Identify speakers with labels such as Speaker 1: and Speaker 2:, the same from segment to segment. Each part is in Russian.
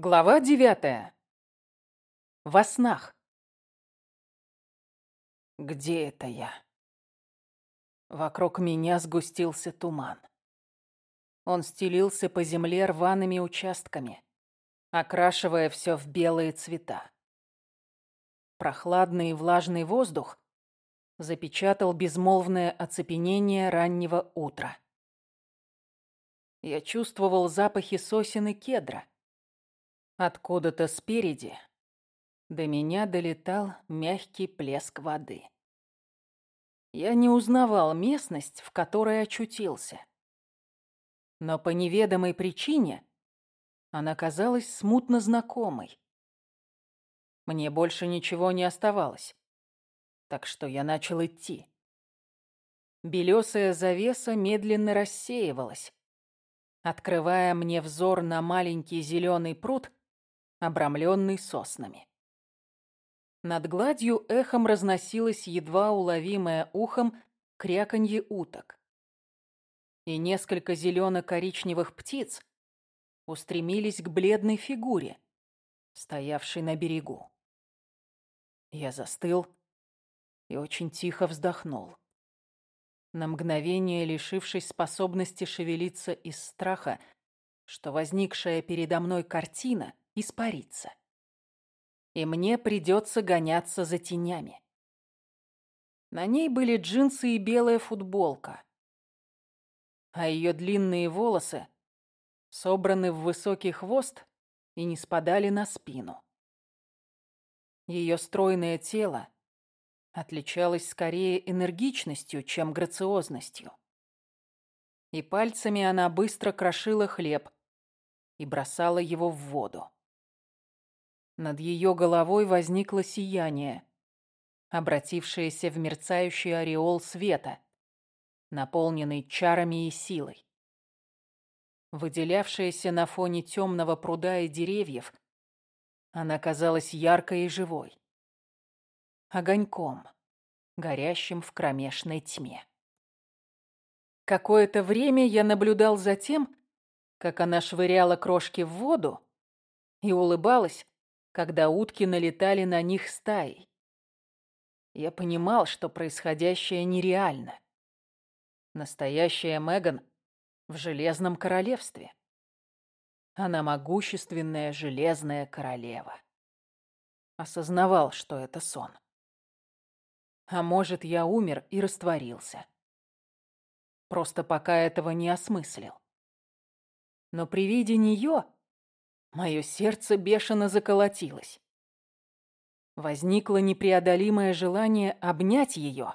Speaker 1: Глава девятая. Во снах. Где это я? Вокруг меня сгустился туман. Он стелился по земле рваными участками, окрашивая все в белые цвета. Прохладный и влажный воздух запечатал безмолвное оцепенение раннего утра. Я чувствовал запахи сосен и кедра — Откуда-то спереди до меня долетал мягкий плеск воды. Я не узнавал местность, в которой очутился. Но по неведомой причине она казалась смутно знакомой. Мне больше ничего не оставалось, так что я начал идти. Белесая завеса медленно рассеивалась, открывая мне взор на маленький зеленый пруд, обрамленный соснами. Над гладью эхом разносилось едва уловимое ухом кряканье уток. И несколько зелено-коричневых птиц устремились к бледной фигуре, стоявшей на берегу. Я застыл и очень тихо вздохнул. На мгновение лишившись способности шевелиться из страха, что возникшая передо мной картина испарится. И мне придется гоняться за тенями. На ней были джинсы и белая футболка. А ее длинные волосы собраны в высокий хвост и не спадали на спину. Ее стройное тело отличалось скорее энергичностью, чем грациозностью. И пальцами она быстро крошила хлеб и бросала его в воду. Над ее головой возникло сияние, обратившееся в мерцающий ореол света, наполненный чарами и силой. Выделявшаяся на фоне темного пруда и деревьев, она казалась яркой и живой. Огоньком, горящим в кромешной тьме. Какое-то время я наблюдал за тем, как она швыряла крошки в воду и улыбалась, когда утки налетали на них стаей. Я понимал, что происходящее нереально. Настоящая Меган в Железном Королевстве. Она могущественная Железная Королева. Осознавал, что это сон. А может, я умер и растворился. Просто пока этого не осмыслил. Но при виде нее Мое сердце бешено заколотилось. Возникло непреодолимое желание обнять ее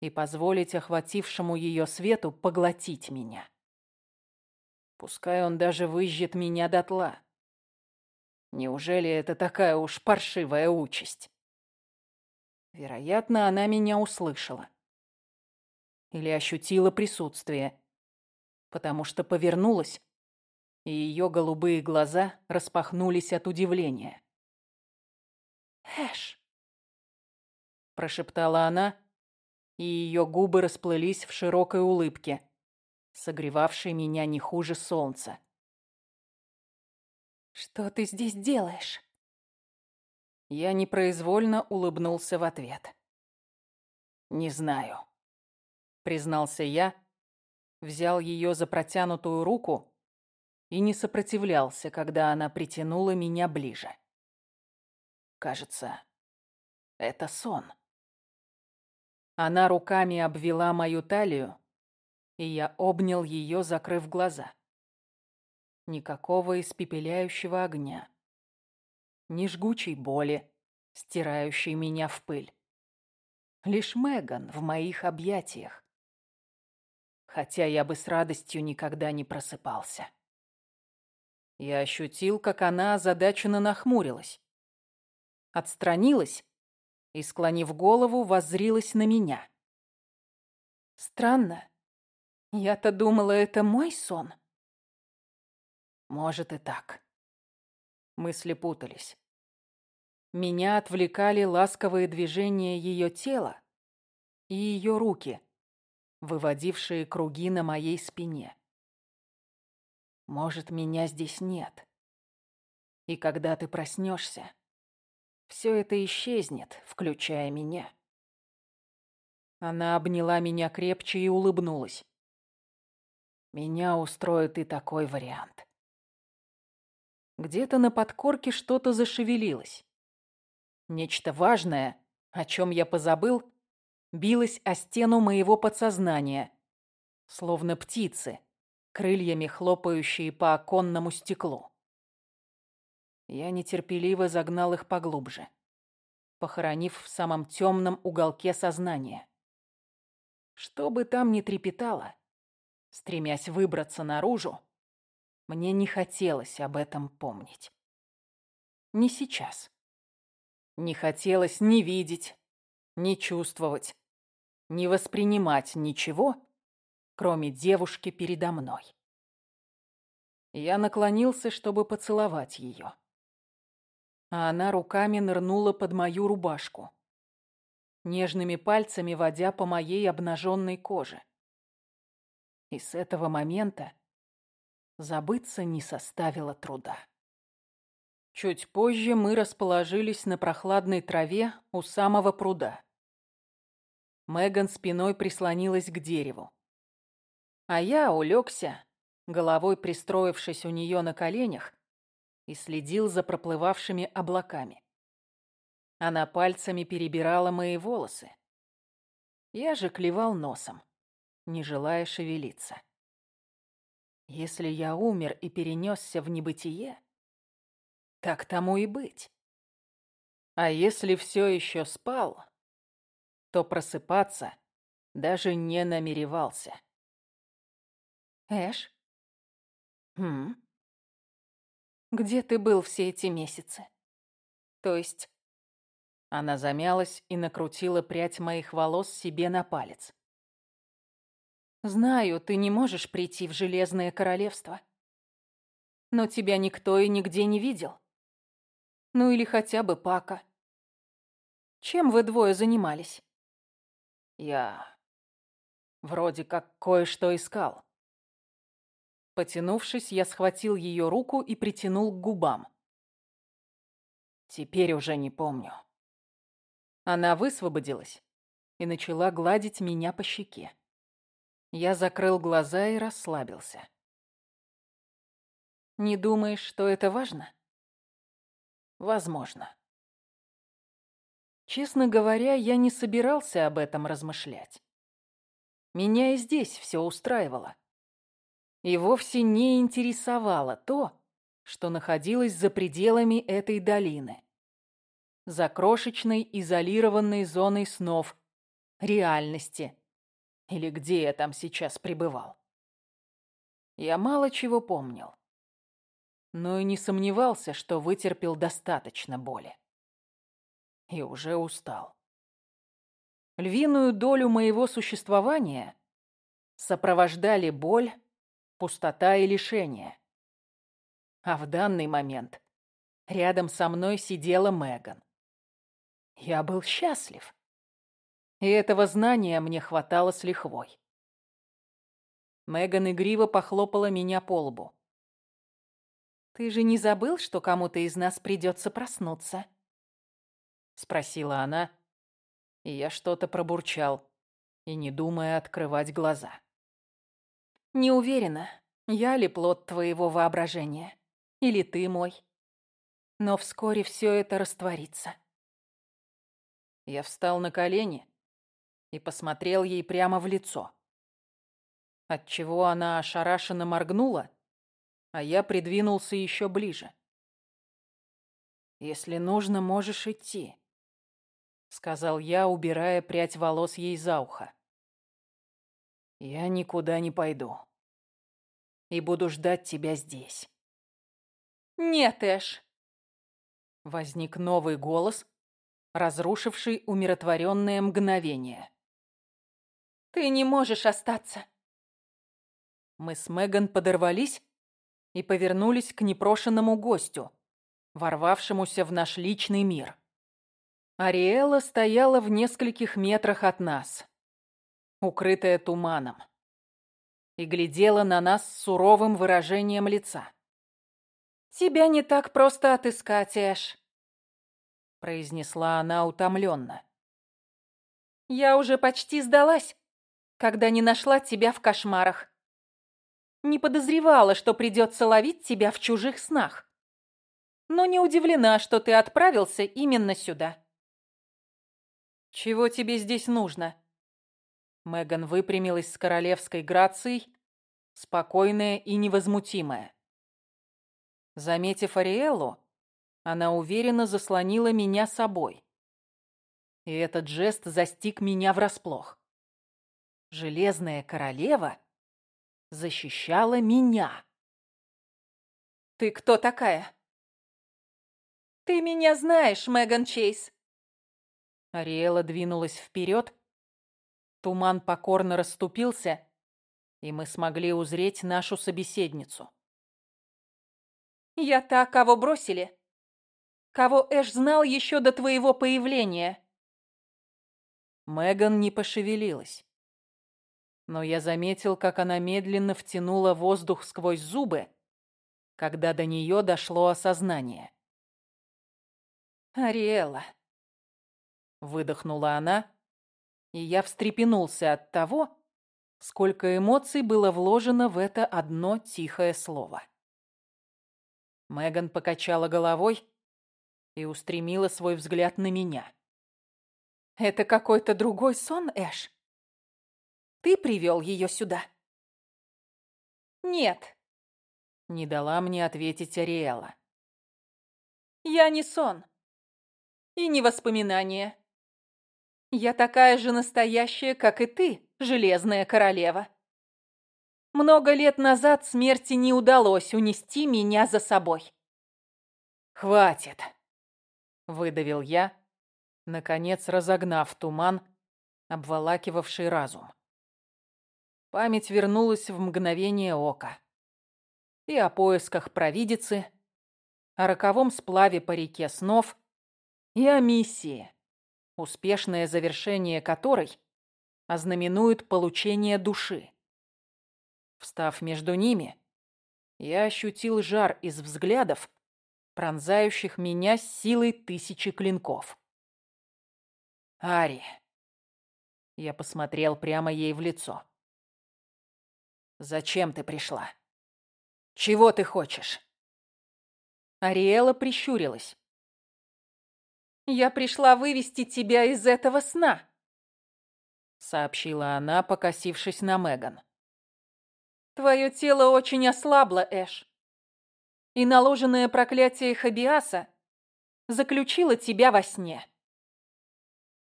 Speaker 1: и позволить охватившему ее свету поглотить меня. Пускай он даже выжжет меня дотла. Неужели это такая уж паршивая участь? Вероятно, она меня услышала. Или ощутила присутствие, потому что повернулась и ее голубые глаза распахнулись от удивления. «Эш!» – прошептала она, и ее губы расплылись в широкой улыбке, согревавшей меня не хуже солнца. «Что ты здесь делаешь?» Я непроизвольно улыбнулся в ответ. «Не знаю», — признался я, взял ее за протянутую руку и не сопротивлялся, когда она притянула меня ближе. Кажется, это сон. Она руками обвела мою талию, и я обнял ее, закрыв глаза. Никакого испепеляющего огня. Ни жгучей боли, стирающей меня в пыль. Лишь Меган в моих объятиях. Хотя я бы с радостью никогда не просыпался. Я ощутил, как она озадаченно нахмурилась. Отстранилась и, склонив голову, воззрилась на меня. Странно. Я-то думала, это мой сон. Может и так. Мысли путались. Меня отвлекали ласковые движения ее тела и ее руки, выводившие круги на моей спине. Может, меня здесь нет. И когда ты проснешься, все это исчезнет, включая меня. Она обняла меня крепче и улыбнулась. Меня устроит и такой вариант. Где-то на подкорке что-то зашевелилось. Нечто важное, о чем я позабыл, билось о стену моего подсознания, словно птицы, крыльями хлопающие по оконному стеклу. Я нетерпеливо загнал их поглубже, похоронив в самом темном уголке сознания. Что бы там ни трепетало, стремясь выбраться наружу, мне не хотелось об этом помнить. Не сейчас. Не хотелось ни видеть, ни чувствовать, ни воспринимать ничего, кроме девушки передо мной. Я наклонился, чтобы поцеловать ее. А она руками нырнула под мою рубашку, нежными пальцами водя по моей обнаженной коже. И с этого момента забыться не составило труда. Чуть позже мы расположились на прохладной траве у самого пруда. Меган спиной прислонилась к дереву. А я улегся, головой пристроившись у нее на коленях, и следил за проплывавшими облаками. Она пальцами перебирала мои волосы. Я же клевал носом, не желая шевелиться. Если я умер и перенесся в небытие, так тому и быть. А если все еще спал, то просыпаться даже не намеревался. Эш? Хм? Где ты был все эти месяцы? То есть... Она замялась и накрутила прядь моих волос себе на палец. Знаю, ты не можешь прийти в Железное Королевство. Но тебя никто и нигде не видел. Ну или хотя бы Пака. Чем вы двое занимались? Я вроде как кое-что искал. Потянувшись, я схватил ее руку и притянул к губам. Теперь уже не помню. Она высвободилась и начала гладить меня по щеке. Я закрыл глаза и расслабился. Не думаешь, что это важно? Возможно. Честно говоря, я не собирался об этом размышлять. Меня и здесь все устраивало. И вовсе не интересовало то, что находилось за пределами этой долины. За крошечной изолированной зоной снов, реальности. Или где я там сейчас пребывал. Я мало чего помнил. Но и не сомневался, что вытерпел достаточно боли. И уже устал. Львиную долю моего существования сопровождали боль, пустота и лишение. А в данный момент рядом со мной сидела Меган. Я был счастлив. И этого знания мне хватало с лихвой. Меган игриво похлопала меня по лбу. «Ты же не забыл, что кому-то из нас придется проснуться?» Спросила она, и я что-то пробурчал, и не думая открывать глаза. Не уверена, я ли плод твоего воображения, или ты мой. Но вскоре все это растворится. Я встал на колени и посмотрел ей прямо в лицо. Отчего она ошарашенно моргнула, а я придвинулся еще ближе. «Если нужно, можешь идти», — сказал я, убирая прядь волос ей за ухо. Я никуда не пойду. И буду ждать тебя здесь. Нет, Эш. Возник новый голос, разрушивший умиротворенное мгновение. Ты не можешь остаться. Мы с Меган подорвались и повернулись к непрошенному гостю, ворвавшемуся в наш личный мир. Ариэла стояла в нескольких метрах от нас, укрытая туманом, и глядела на нас с суровым выражением лица. «Тебя не так просто отыскать, Эш», — произнесла она утомленно. «Я уже почти сдалась, когда не нашла тебя в кошмарах. Не подозревала, что придется ловить тебя в чужих снах. Но не удивлена, что ты отправился именно сюда». «Чего тебе здесь нужно?» Меган выпрямилась с королевской грацией, спокойная и невозмутимая. Заметив Ариэлу, она уверенно заслонила меня собой. И этот жест застиг меня врасплох. Железная королева защищала меня. «Ты кто такая?» «Ты меня знаешь, Меган Чейз!» Ариэла двинулась вперед, туман покорно расступился, и мы смогли узреть нашу собеседницу. «Я та, кого бросили. Кого Эш знал еще до твоего появления». Меган не пошевелилась. Но я заметил, как она медленно втянула воздух сквозь зубы, когда до нее дошло осознание. «Ариэла», — выдохнула она, и я встрепенулся от того, сколько эмоций было вложено в это одно тихое слово. Меган покачала головой и устремила свой взгляд на меня. «Это какой-то другой сон, Эш? Ты привел ее сюда?» «Нет», — не дала мне ответить Ариэла. «Я не сон и не воспоминание. Я такая же настоящая, как и ты, Железная Королева. Много лет назад смерти не удалось унести меня за собой. «Хватит!» — выдавил я, наконец разогнав туман, обволакивавший разум. Память вернулась в мгновение ока. И о поисках провидицы, о роковом сплаве по реке снов и о миссии, успешное завершение которой ознаменует получение души. Встав между ними, я ощутил жар из взглядов, пронзающих меня с силой тысячи клинков. «Ари!» Я посмотрел прямо ей в лицо. «Зачем ты пришла? Чего ты хочешь?» Ариэла прищурилась. «Я пришла вывести тебя из этого сна», — сообщила она, покосившись на Меган. «Твое тело очень ослабло, Эш, и наложенное проклятие Хабиаса заключило тебя во сне.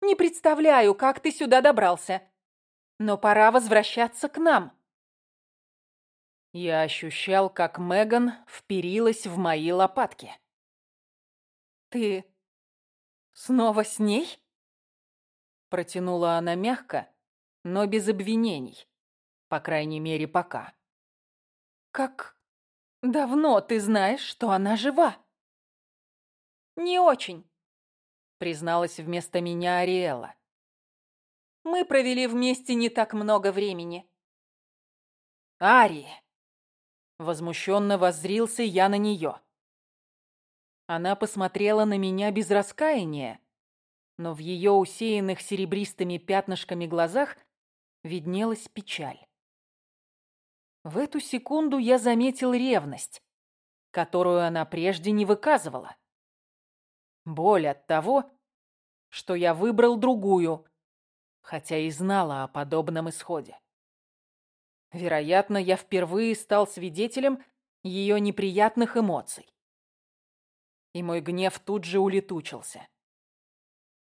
Speaker 1: Не представляю, как ты сюда добрался, но пора возвращаться к нам». Я ощущал, как Меган вперилась в мои лопатки. «Ты «Снова с ней?» Протянула она мягко, но без обвинений. По крайней мере, пока. «Как давно ты знаешь, что она жива?» «Не очень», — призналась вместо меня Ариэла. «Мы провели вместе не так много времени». «Ари!» Возмущенно воззрился я на нее. Она посмотрела на меня без раскаяния, но в ее усеянных серебристыми пятнышками глазах виднелась печаль. В эту секунду я заметил ревность, которую она прежде не выказывала. Боль от того, что я выбрал другую, хотя и знала о подобном исходе. Вероятно, я впервые стал свидетелем ее неприятных эмоций и мой гнев тут же улетучился.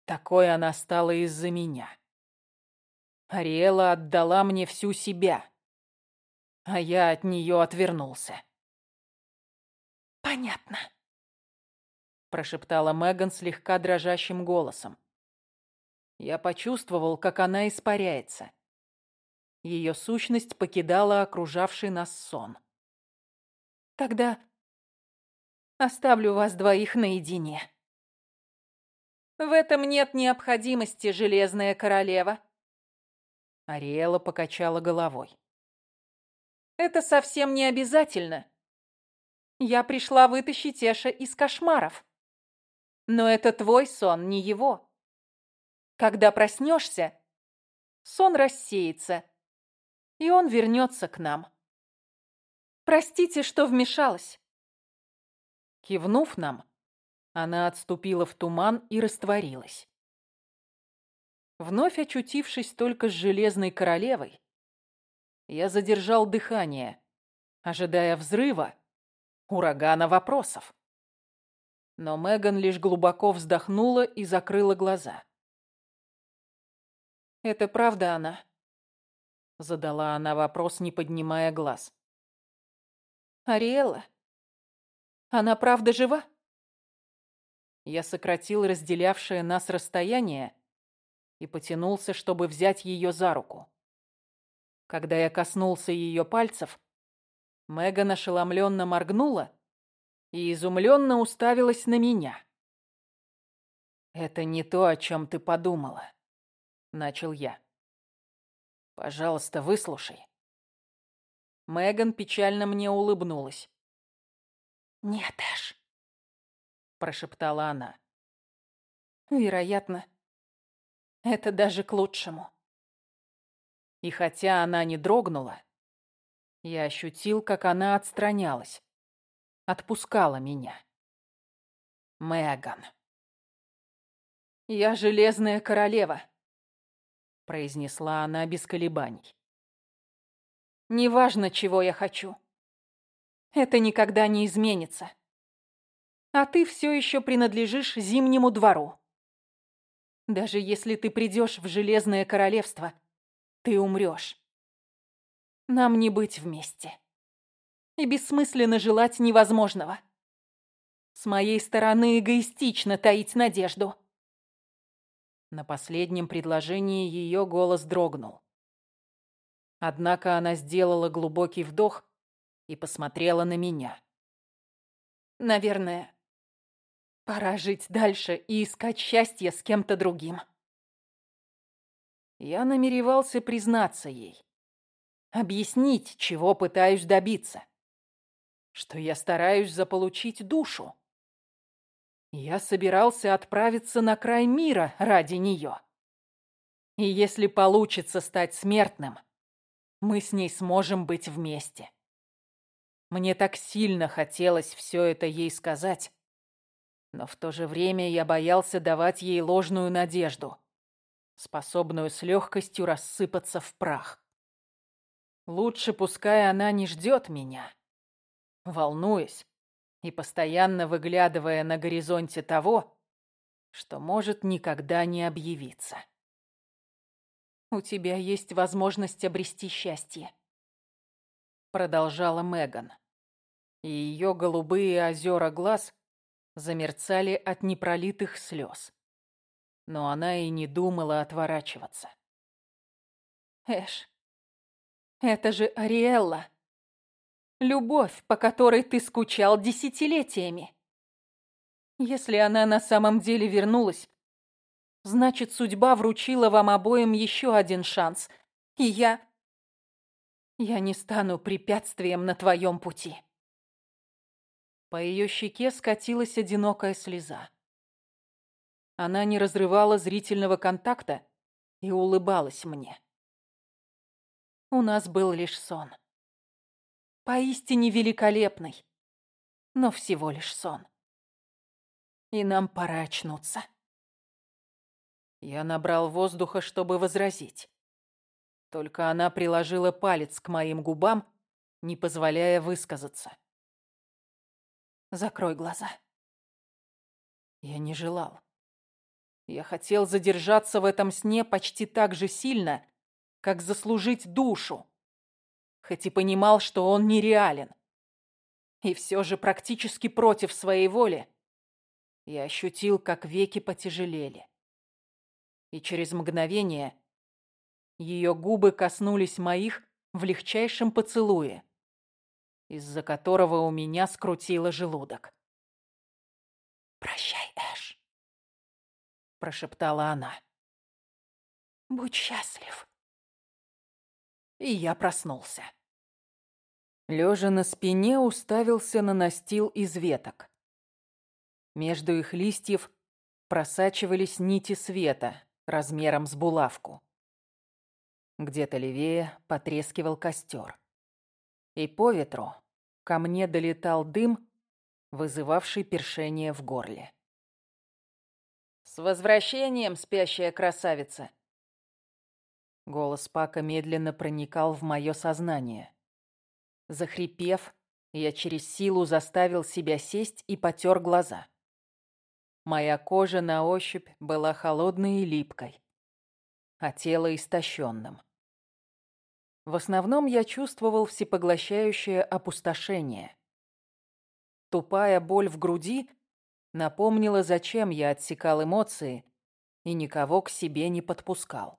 Speaker 1: Такой она стала из-за меня. Ариэла отдала мне всю себя, а я от нее отвернулся. «Понятно», — прошептала Меган слегка дрожащим голосом. Я почувствовал, как она испаряется. Ее сущность покидала окружавший нас сон. «Тогда Оставлю вас двоих наедине». «В этом нет необходимости, Железная Королева». Ариэла покачала головой. «Это совсем не обязательно. Я пришла вытащить Эша из кошмаров. Но это твой сон, не его. Когда проснешься, сон рассеется, и он вернется к нам. Простите, что вмешалась. Кивнув нам, она отступила в туман и растворилась. Вновь очутившись только с Железной Королевой, я задержал дыхание, ожидая взрыва, урагана вопросов. Но Меган лишь глубоко вздохнула и закрыла глаза. «Это правда она?» Задала она вопрос, не поднимая глаз. «Ариэлла? Она правда жива?» Я сократил разделявшее нас расстояние и потянулся, чтобы взять ее за руку. Когда я коснулся ее пальцев, Меган ошеломленно моргнула и изумленно уставилась на меня. «Это не то, о чем ты подумала», — начал я. «Пожалуйста, выслушай». Меган печально мне улыбнулась. «Нет, Эш», — прошептала она. «Вероятно, это даже к лучшему». И хотя она не дрогнула, я ощутил, как она отстранялась, отпускала меня. Меган. «Я железная королева», — произнесла она без колебаний. «Неважно, чего я хочу. Это никогда не изменится. А ты все еще принадлежишь Зимнему двору. Даже если ты придешь в Железное королевство, ты умрешь. Нам не быть вместе. И бессмысленно желать невозможного. С моей стороны эгоистично таить надежду. На последнем предложении ее голос дрогнул. Однако она сделала глубокий вдох и посмотрела на меня. Наверное, пора жить дальше и искать счастье с кем-то другим. Я намеревался признаться ей. Объяснить, чего пытаюсь добиться. Что я стараюсь заполучить душу. Я собирался отправиться на край мира ради нее. И если получится стать смертным, мы с ней сможем быть вместе. Мне так сильно хотелось все это ей сказать, но в то же время я боялся давать ей ложную надежду способную с легкостью рассыпаться в прах. Лучше пускай она не ждет меня, волнуясь и постоянно выглядывая на горизонте того, что может никогда не объявиться. «У тебя есть возможность обрести счастье», — продолжала Меган, и ее голубые озера глаз замерцали от непролитых слез но она и не думала отворачиваться. «Эш, это же Ариэлла. Любовь, по которой ты скучал десятилетиями. Если она на самом деле вернулась, значит, судьба вручила вам обоим еще один шанс, и я... Я не стану препятствием на твоем пути». По ее щеке скатилась одинокая слеза. Она не разрывала зрительного контакта и улыбалась мне. У нас был лишь сон. Поистине великолепный, но всего лишь сон. И нам пора очнуться. Я набрал воздуха, чтобы возразить. Только она приложила палец к моим губам, не позволяя высказаться. Закрой глаза. Я не желал. Я хотел задержаться в этом сне почти так же сильно, как заслужить душу, хоть и понимал, что он нереален. И все же практически против своей воли я ощутил, как веки потяжелели. И через мгновение ее губы коснулись моих в легчайшем поцелуе, из-за которого у меня скрутило желудок. «Прощай, Эш», прошептала она. Будь счастлив. И я проснулся. Лежа на спине, уставился на настил из веток. Между их листьев просачивались нити света размером с булавку. Где-то левее потрескивал костер. И по ветру ко мне долетал дым, вызывавший першение в горле. «С возвращением, спящая красавица!» Голос Пака медленно проникал в мое сознание. Захрипев, я через силу заставил себя сесть и потер глаза. Моя кожа на ощупь была холодной и липкой, а тело истощенным. В основном я чувствовал всепоглощающее опустошение. Тупая боль в груди напомнила, зачем я отсекал эмоции и никого к себе не подпускал.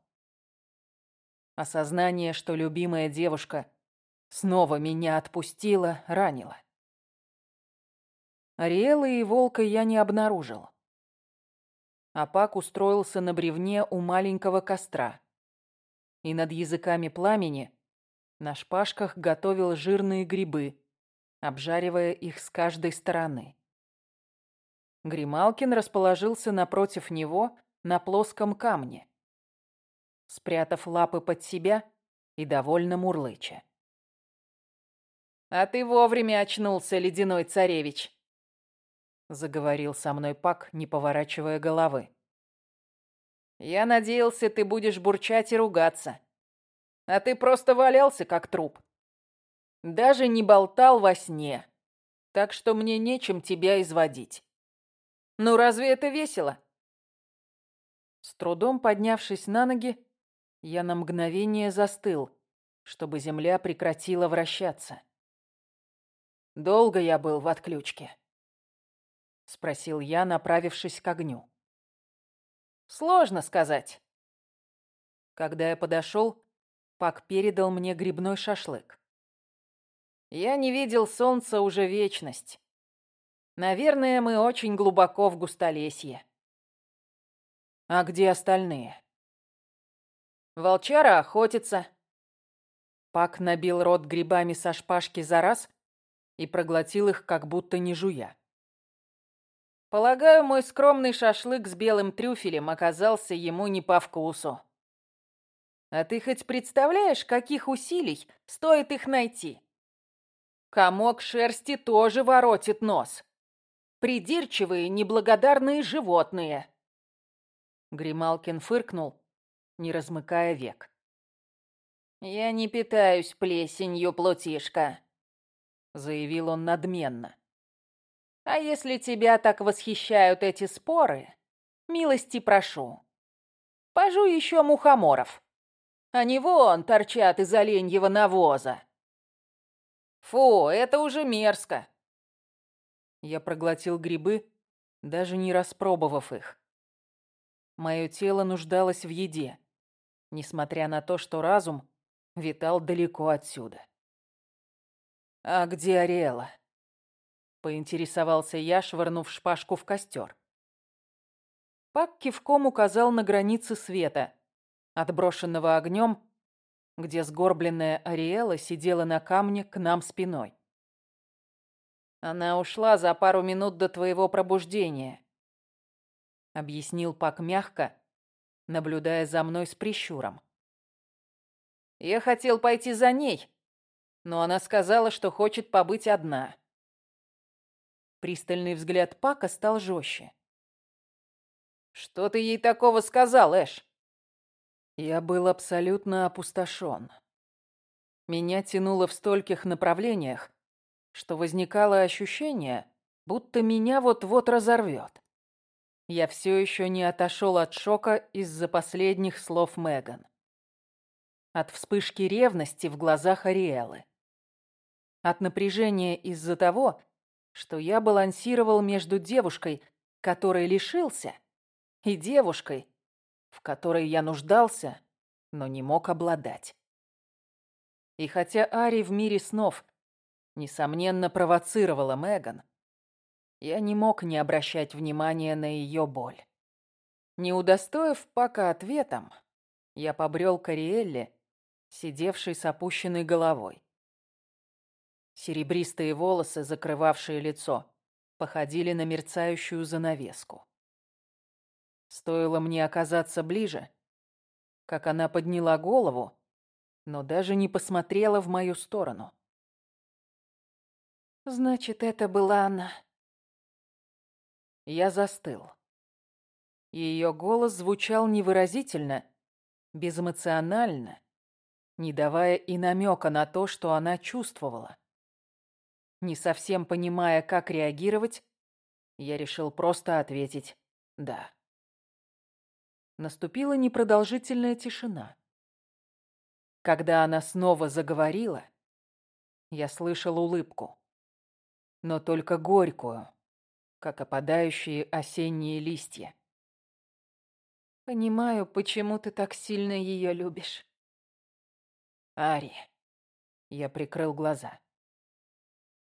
Speaker 1: Осознание, что любимая девушка снова меня отпустила, ранило. Ариэлы и волка я не обнаружил. Апак устроился на бревне у маленького костра, и над языками пламени на шпажках готовил жирные грибы, обжаривая их с каждой стороны. Грималкин расположился напротив него на плоском камне, спрятав лапы под себя и довольно мурлыча. «А ты вовремя очнулся, ледяной царевич!» Заговорил со мной Пак, не поворачивая головы. «Я надеялся, ты будешь бурчать и ругаться. А ты просто валялся, как труп. Даже не болтал во сне, так что мне нечем тебя изводить. Ну разве это весело?» С трудом поднявшись на ноги, я на мгновение застыл, чтобы земля прекратила вращаться. «Долго я был в отключке?» — спросил я, направившись к огню. «Сложно сказать». Когда я подошел, Пак передал мне грибной шашлык. Я не видел солнца уже вечность. Наверное, мы очень глубоко в густолесье. А где остальные? Волчара охотится. Пак набил рот грибами со шпажки за раз и проглотил их, как будто не жуя. Полагаю, мой скромный шашлык с белым трюфелем оказался ему не по вкусу. А ты хоть представляешь, каких усилий стоит их найти? Комок шерсти тоже воротит нос. Придирчивые, неблагодарные животные. Грималкин фыркнул, не размыкая век. «Я не питаюсь плесенью, плутишка заявил он надменно. А если тебя так восхищают эти споры, милости прошу. Пожу еще мухоморов. Они вон торчат из оленьего навоза. Фу, это уже мерзко. Я проглотил грибы, даже не распробовав их. Мое тело нуждалось в еде, несмотря на то, что разум витал далеко отсюда. «А где Ариэла?» Поинтересовался я, швырнув шпажку в костер. Пак кивком указал на границы света, отброшенного огнем, где сгорбленная Ариэла сидела на камне к нам спиной. «Она ушла за пару минут до твоего пробуждения», — объяснил Пак мягко, наблюдая за мной с прищуром. «Я хотел пойти за ней, но она сказала, что хочет побыть одна. Пристальный взгляд Пака стал жестче. «Что ты ей такого сказал, Эш?» Я был абсолютно опустошен. Меня тянуло в стольких направлениях, что возникало ощущение, будто меня вот-вот разорвет. Я все еще не отошел от шока из-за последних слов Меган. От вспышки ревности в глазах Ариэлы от напряжения из-за того, что я балансировал между девушкой, которой лишился, и девушкой, в которой я нуждался, но не мог обладать. И хотя Ари в мире снов, несомненно, провоцировала Меган, я не мог не обращать внимания на ее боль. Не удостоив пока ответом, я побрел к Ариэлле, сидевшей с опущенной головой. Серебристые волосы, закрывавшие лицо, походили на мерцающую занавеску. Стоило мне оказаться ближе, как она подняла голову, но даже не посмотрела в мою сторону.
Speaker 2: «Значит, это была она».
Speaker 1: Я застыл. Ее голос звучал невыразительно, безэмоционально, не давая и намека на то, что она чувствовала. Не совсем понимая, как реагировать, я решил просто ответить «да». Наступила непродолжительная тишина. Когда она снова заговорила, я слышал улыбку, но только горькую, как опадающие осенние листья.
Speaker 2: «Понимаю, почему ты так сильно ее любишь».
Speaker 1: «Ари». Я прикрыл глаза.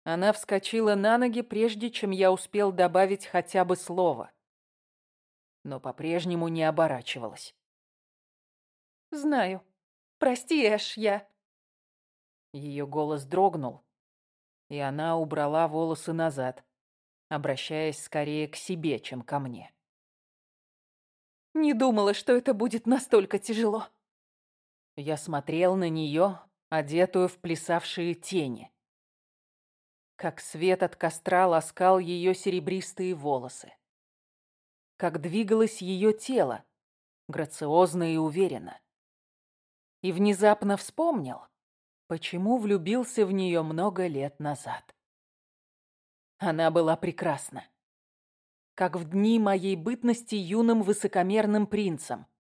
Speaker 1: Она вскочила на ноги, прежде чем я успел добавить хотя бы слово. Но по-прежнему не оборачивалась.
Speaker 2: «Знаю. Прости, Эш, я...»
Speaker 1: Ее голос дрогнул, и она убрала волосы назад, обращаясь скорее к себе, чем ко мне.
Speaker 2: «Не думала, что это будет настолько тяжело».
Speaker 1: Я смотрел на нее, одетую в плясавшие тени. Как свет от костра ласкал ее серебристые волосы. Как двигалось ее тело, грациозно и уверенно. И внезапно вспомнил, почему влюбился в нее много лет назад. Она была прекрасна. Как в дни моей бытности юным высокомерным принцем —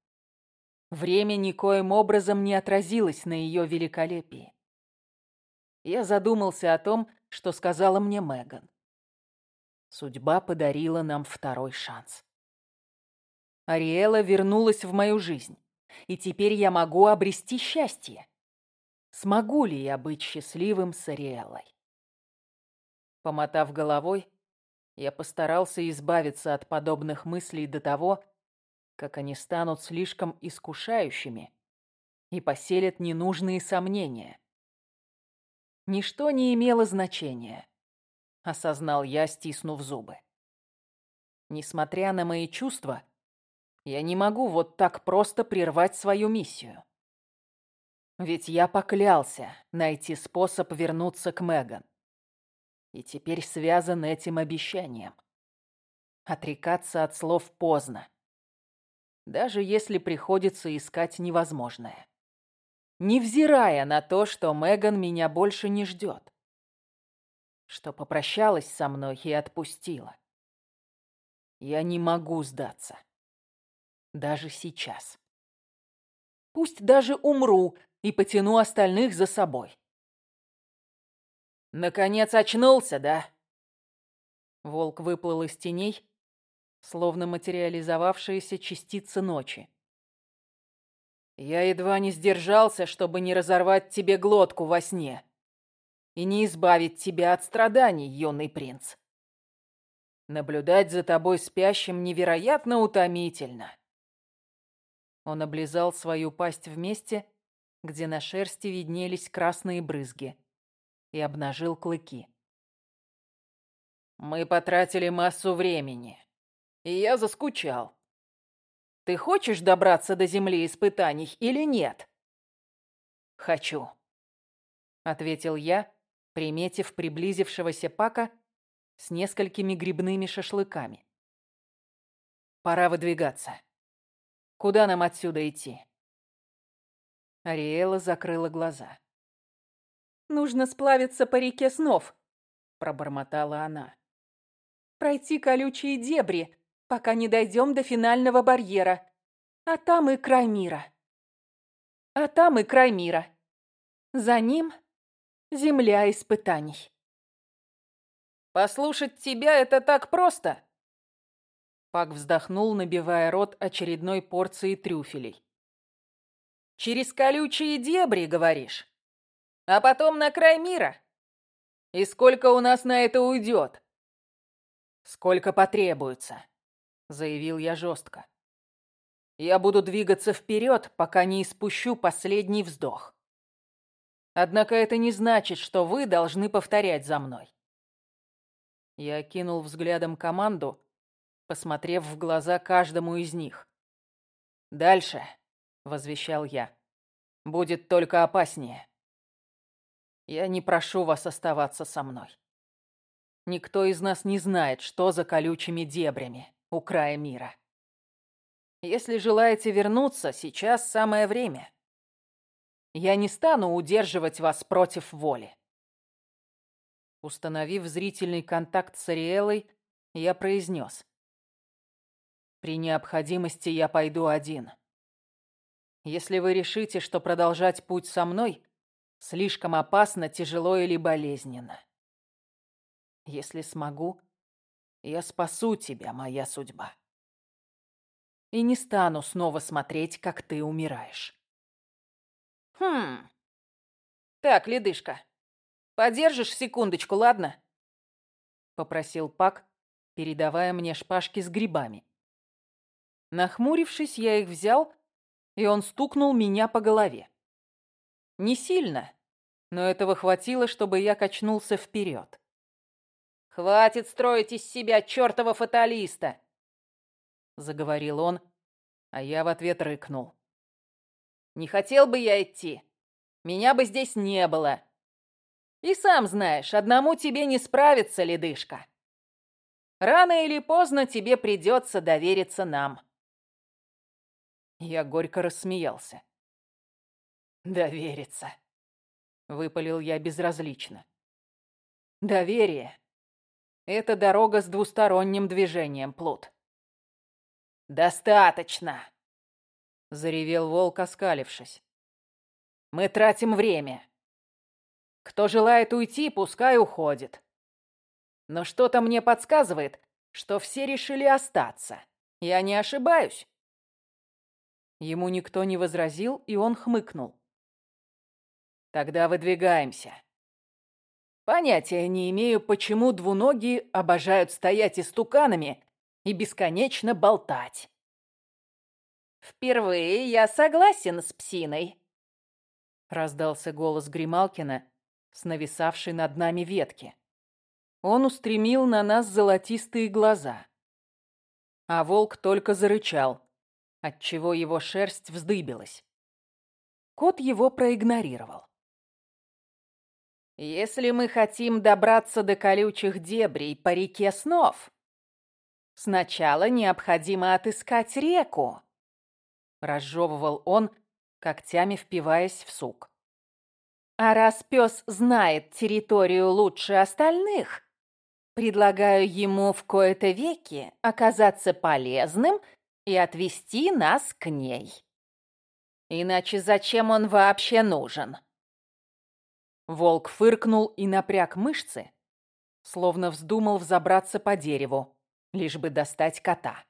Speaker 1: Время никоим образом не отразилось на ее великолепии. Я задумался о том, что сказала мне Меган. Судьба подарила нам второй шанс. Ариэла вернулась в мою жизнь, и теперь я могу обрести счастье. Смогу ли я быть счастливым с Ариэлой? Помотав головой, я постарался избавиться от подобных мыслей до того, как они станут слишком искушающими и поселят ненужные сомнения. Ничто не имело значения, осознал я, стиснув зубы. Несмотря на мои чувства, я не могу вот так просто прервать свою миссию. Ведь я поклялся найти способ вернуться к Меган. И теперь связан этим обещанием. Отрекаться от слов поздно даже если приходится искать невозможное. Невзирая на то, что Меган меня больше не ждет. Что попрощалась со мной и отпустила. Я не могу сдаться. Даже сейчас. Пусть даже умру и потяну остальных за собой. Наконец очнулся, да? Волк выплыл из теней словно материализовавшаяся частица ночи. Я едва не сдержался, чтобы не разорвать тебе глотку во сне и не избавить тебя от страданий, юный принц. Наблюдать за тобой спящим невероятно утомительно. Он облизал свою пасть в месте, где на шерсти виднелись красные брызги, и обнажил клыки. Мы потратили массу времени и я заскучал. Ты хочешь добраться до земли испытаний или нет? Хочу, ответил я, приметив приблизившегося Пака с несколькими грибными шашлыками. Пора выдвигаться. Куда нам отсюда идти? Ариэла закрыла глаза.
Speaker 2: «Нужно сплавиться по реке снов», — пробормотала она. «Пройти колючие дебри, пока не дойдем до финального барьера. А там и край мира. А там и край мира. За ним земля испытаний.
Speaker 1: «Послушать тебя — это так просто!» Пак вздохнул, набивая рот очередной порцией трюфелей. «Через колючие дебри, говоришь? А потом на край мира? И сколько у нас на это уйдет?» «Сколько потребуется?» Заявил я жестко. Я буду двигаться вперед, пока не испущу последний вздох. Однако это не значит, что вы должны повторять за мной. Я кинул взглядом команду, посмотрев в глаза каждому из них. «Дальше», — возвещал я, — «будет только опаснее. Я не прошу вас оставаться со мной. Никто из нас не знает, что за колючими дебрями у края мира. Если желаете вернуться, сейчас самое время. Я не стану удерживать вас против воли. Установив зрительный контакт с Ариэлой, я произнес. При необходимости я пойду один. Если вы решите, что продолжать путь со мной слишком опасно, тяжело или болезненно. Если смогу, я спасу тебя, моя судьба. И не стану снова смотреть, как ты умираешь. Хм. Так, ледышка, подержишь секундочку, ладно? Попросил Пак, передавая мне шпажки с грибами. Нахмурившись, я их взял, и он стукнул меня по голове. Не сильно, но этого хватило, чтобы я качнулся вперед. «Хватит строить из себя чертова фаталиста!» Заговорил он, а я в ответ рыкнул. «Не хотел бы я идти. Меня бы здесь не было. И сам знаешь, одному тебе не справиться, ледышка. Рано или поздно тебе придется довериться нам». Я горько рассмеялся. «Довериться», — выпалил я безразлично. «Доверие это дорога с двусторонним движением, Плут. «Достаточно!» — заревел волк, оскалившись. «Мы тратим время. Кто желает уйти, пускай уходит. Но что-то мне подсказывает, что все решили остаться. Я не ошибаюсь?» Ему никто не возразил, и он хмыкнул. «Тогда выдвигаемся». Понятия не имею, почему двуногие обожают стоять истуканами и бесконечно болтать. «Впервые я согласен с псиной», — раздался голос Грималкина с нависавшей над нами ветки. Он устремил на нас золотистые глаза. А волк только зарычал, отчего его шерсть вздыбилась. Кот его проигнорировал. Если мы хотим добраться до колючих дебрей по реке снов, сначала необходимо отыскать реку. Разжевывал он, когтями впиваясь в сук. А раз пес знает территорию лучше остальных, предлагаю ему в кои-то веки оказаться полезным и отвести нас к ней. Иначе зачем он вообще нужен? Волк фыркнул и напряг мышцы, словно вздумал взобраться по дереву, лишь бы достать кота.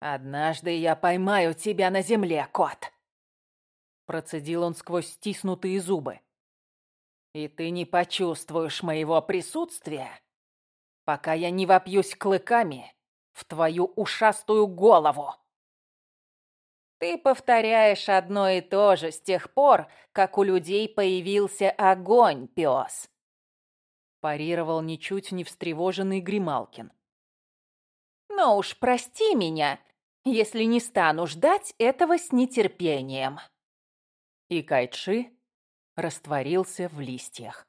Speaker 1: «Однажды я поймаю тебя на земле, кот!» Процедил он сквозь стиснутые зубы. «И ты не почувствуешь моего присутствия, пока я не вопьюсь клыками в твою ушастую голову!» Ты повторяешь одно и то же с тех пор, как у людей появился огонь, пес. Парировал ничуть не встревоженный Грималкин. Но уж прости меня, если не стану ждать этого с нетерпением. И Кайчи растворился в листьях.